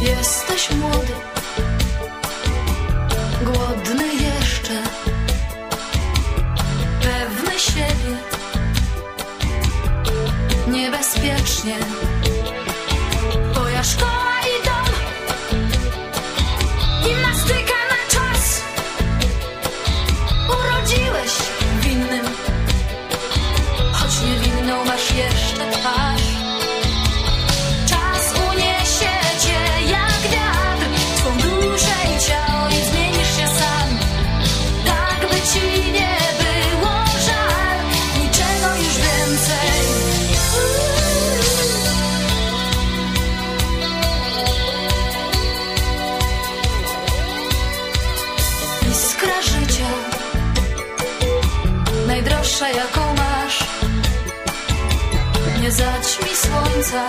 Jesteś młody, głodny jeszcze, pewny siebie, niebezpiecznie. jaką masz? Nie zaćmi słońca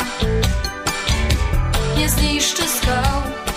Nie zniszczy skał.